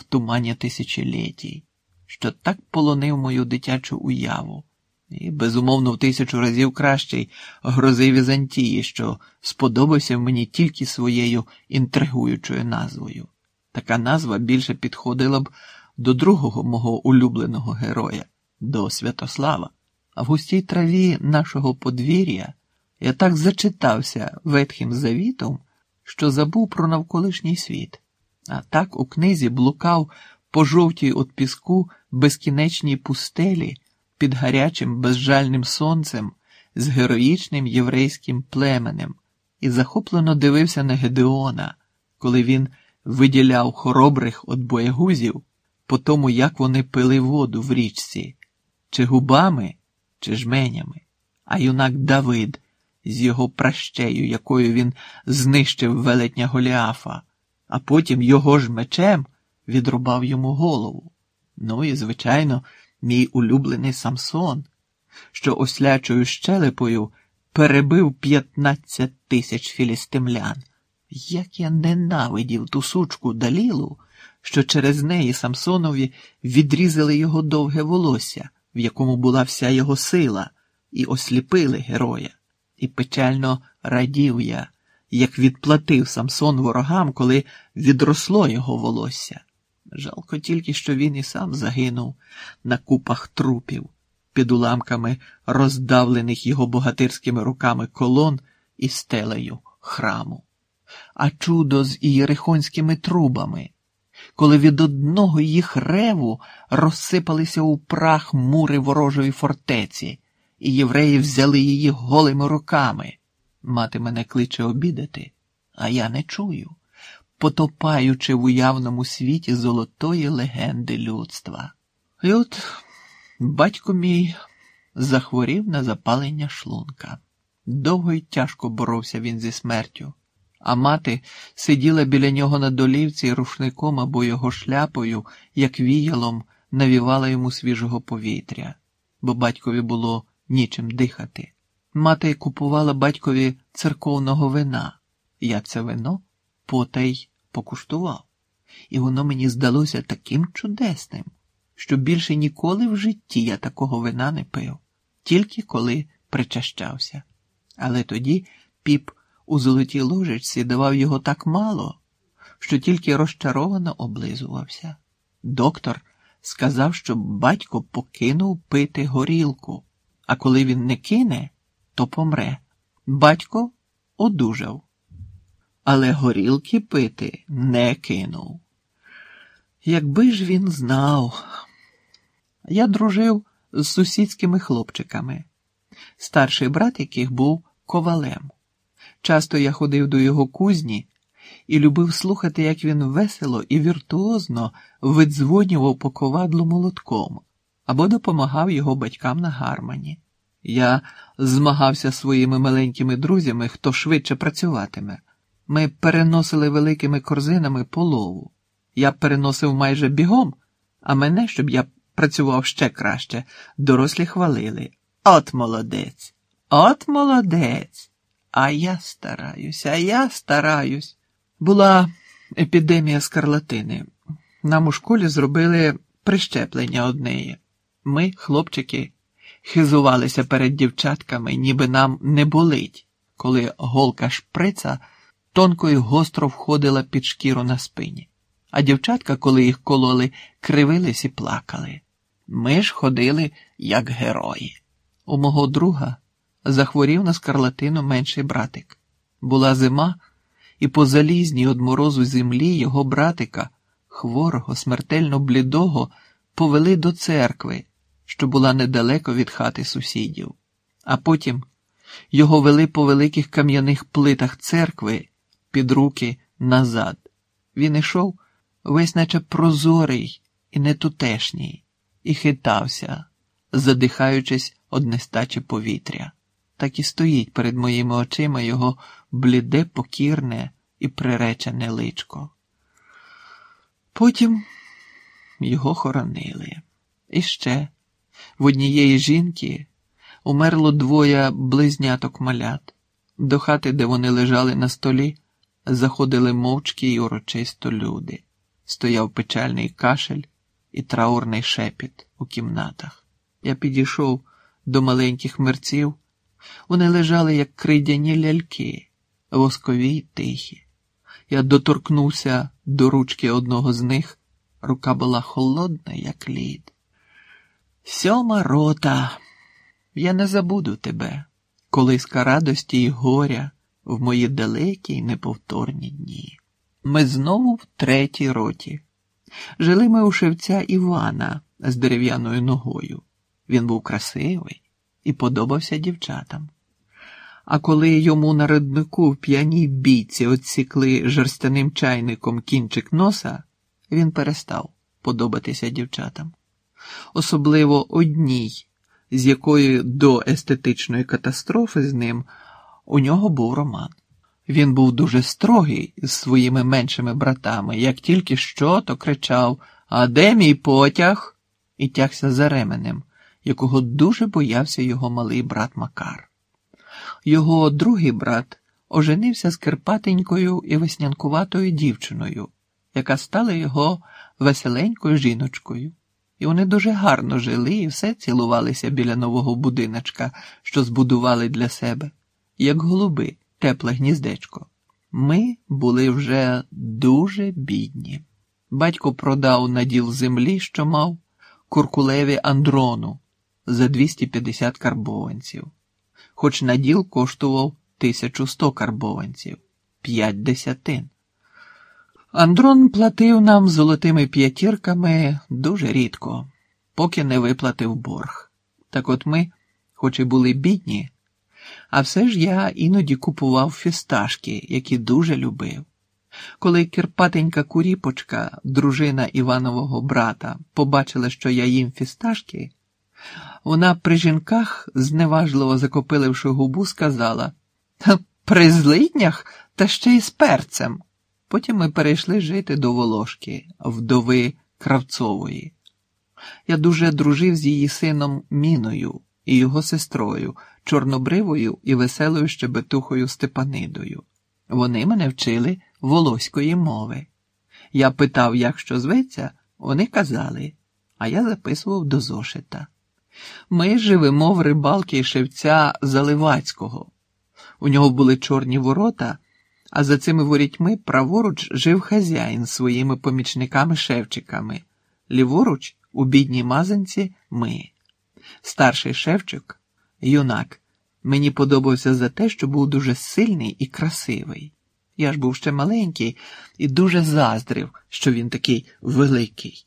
в тумані тисячолітій, що так полонив мою дитячу уяву, і, безумовно, в тисячу разів кращий грози Візантії, що сподобався мені тільки своєю інтригуючою назвою. Така назва більше підходила б до другого мого улюбленого героя, до Святослава. А в густій траві нашого подвір'я я так зачитався ветхим завітом, що забув про навколишній світ, а так у книзі блукав по жовтій от піску безкінечній пустелі під гарячим безжальним сонцем з героїчним єврейським племенем і захоплено дивився на Гедеона, коли він виділяв хоробрих от боягузів по тому, як вони пили воду в річці, чи губами, чи жменями, а юнак Давид з його пращею, якою він знищив велетня Голіафа, а потім його ж мечем відрубав йому голову. Ну і, звичайно, мій улюблений Самсон, що ослячою щелепою перебив 15 тисяч філістимлян. Як я ненавидів ту сучку Далілу, що через неї Самсонові відрізали його довге волосся, в якому була вся його сила, і осліпили героя. І печально радів я, як відплатив Самсон ворогам, коли відросло його волосся. Жалко тільки, що він і сам загинув на купах трупів, під уламками роздавлених його богатирськими руками колон і стелею храму. А чудо з ієрихонськими трубами, коли від одного їх реву розсипалися у прах мури ворожої фортеці, і євреї взяли її голими руками. Мати мене кличе обідати, а я не чую, потопаючи в уявному світі золотої легенди людства. І от батько мій захворів на запалення шлунка. Довго й тяжко боровся він зі смертю, а мати сиділа біля нього на долівці рушником або його шляпою, як віялом, навівала йому свіжого повітря, бо батькові було нічим дихати. Мати купувала батькові церковного вина. Я це вино потай покуштував, і воно мені здалося таким чудесним, що більше ніколи в житті я такого вина не пив, тільки коли причащався. Але тоді піп у золотій ложечці давав його так мало, що тільки розчаровано облизувався. Доктор сказав, що батько покинув пити горілку, а коли він не кине, то помре. Батько одужав, але горілки пити не кинув. Якби ж він знав, я дружив з сусідськими хлопчиками, старший брат яких був ковалем. Часто я ходив до його кузні і любив слухати, як він весело і віртуозно видзвонював по ковадлу молотком або допомагав його батькам на гармані. Я змагався своїми маленькими друзями, хто швидше працюватиме. Ми переносили великими корзинами полову. Я переносив майже бігом, а мене, щоб я працював ще краще, дорослі хвалили. От молодець, от молодець. А я стараюсь, а я стараюсь. Була епідемія скарлатини. Нам у школі зробили прищеплення однеї. Ми, хлопчики, хизувалися перед дівчатками, ніби нам не болить, коли голка шприца тонко і гостро входила під шкіру на спині. А дівчатка, коли їх кололи, кривились і плакали. Ми ж ходили як герої. У мого друга захворів на скарлатину менший братик. Була зима, і по залізній од морозу землі його братика, хворого, смертельно блідого, повели до церкви, що була недалеко від хати сусідів. А потім його вели по великих кам'яних плитах церкви під руки назад. Він ішов весь наче прозорий і нетутешній, і хитався, задихаючись од нестачі повітря. Так і стоїть перед моїми очима його бліде, покірне і приречене личко. Потім його хоронили. І ще в однієї жінки умерло двоє близняток малят. До хати, де вони лежали на столі, заходили мовчки й урочисто люди. стояв печальний кашель і траурний шепіт у кімнатах. Я підійшов до маленьких мерців. Вони лежали, як кридяні ляльки, воскові й тихі. Я доторкнувся до ручки одного з них. Рука була холодна, як лід. Сьома рота, я не забуду тебе, колиска радості й горя в мої далекі й неповторні дні. Ми знову в третій роті. Жили ми у шевця Івана з дерев'яною ногою. Він був красивий і подобався дівчатам. А коли йому на роднику в п'яній бійці отсікли жерстяним чайником кінчик носа, він перестав подобатися дівчатам, особливо одній, з якої до естетичної катастрофи з ним у нього був роман. Він був дуже строгий з своїми меншими братами, як тільки що, то кричав А де мій потяг? і тягся за ременем, якого дуже боявся його малий брат Макар. Його другий брат оженився з Кирпатенькою і веснянкуватою дівчиною, яка стала його веселенькою жіночкою. І вони дуже гарно жили і все цілувалися біля нового будиночка, що збудували для себе, як голуби, тепле гніздечко. Ми були вже дуже бідні. Батько продав наділ землі, що мав, куркулеві Андрону за 250 карбованців, хоч наділ коштував 1100 карбованців, п'ять десятин. Андрон платив нам золотими п'ятірками дуже рідко, поки не виплатив борг. Так от ми, хоч і були бідні, а все ж я іноді купував фісташки, які дуже любив. Коли кирпатенька куріпочка, дружина Іванового брата, побачила, що я їм фісташки, вона при жінках, зневажливо закопиливши губу, сказала при злиднях та ще й з перцем. Потім ми перейшли жити до Волошки, вдови Кравцової. Я дуже дружив з її сином Міною і його сестрою, чорнобривою і веселою щебетухою Степанидою. Вони мене вчили волоської мови. Я питав, як що зветься, вони казали, а я записував до зошита. Ми живемо в рибалки шевця Заливацького. У нього були чорні ворота, а за цими ворітьми праворуч жив хазяїн своїми помічниками-шевчиками, ліворуч у бідній мазанці ми. Старший шевчик, юнак, мені подобався за те, що був дуже сильний і красивий. Я ж був ще маленький і дуже заздрив, що він такий великий.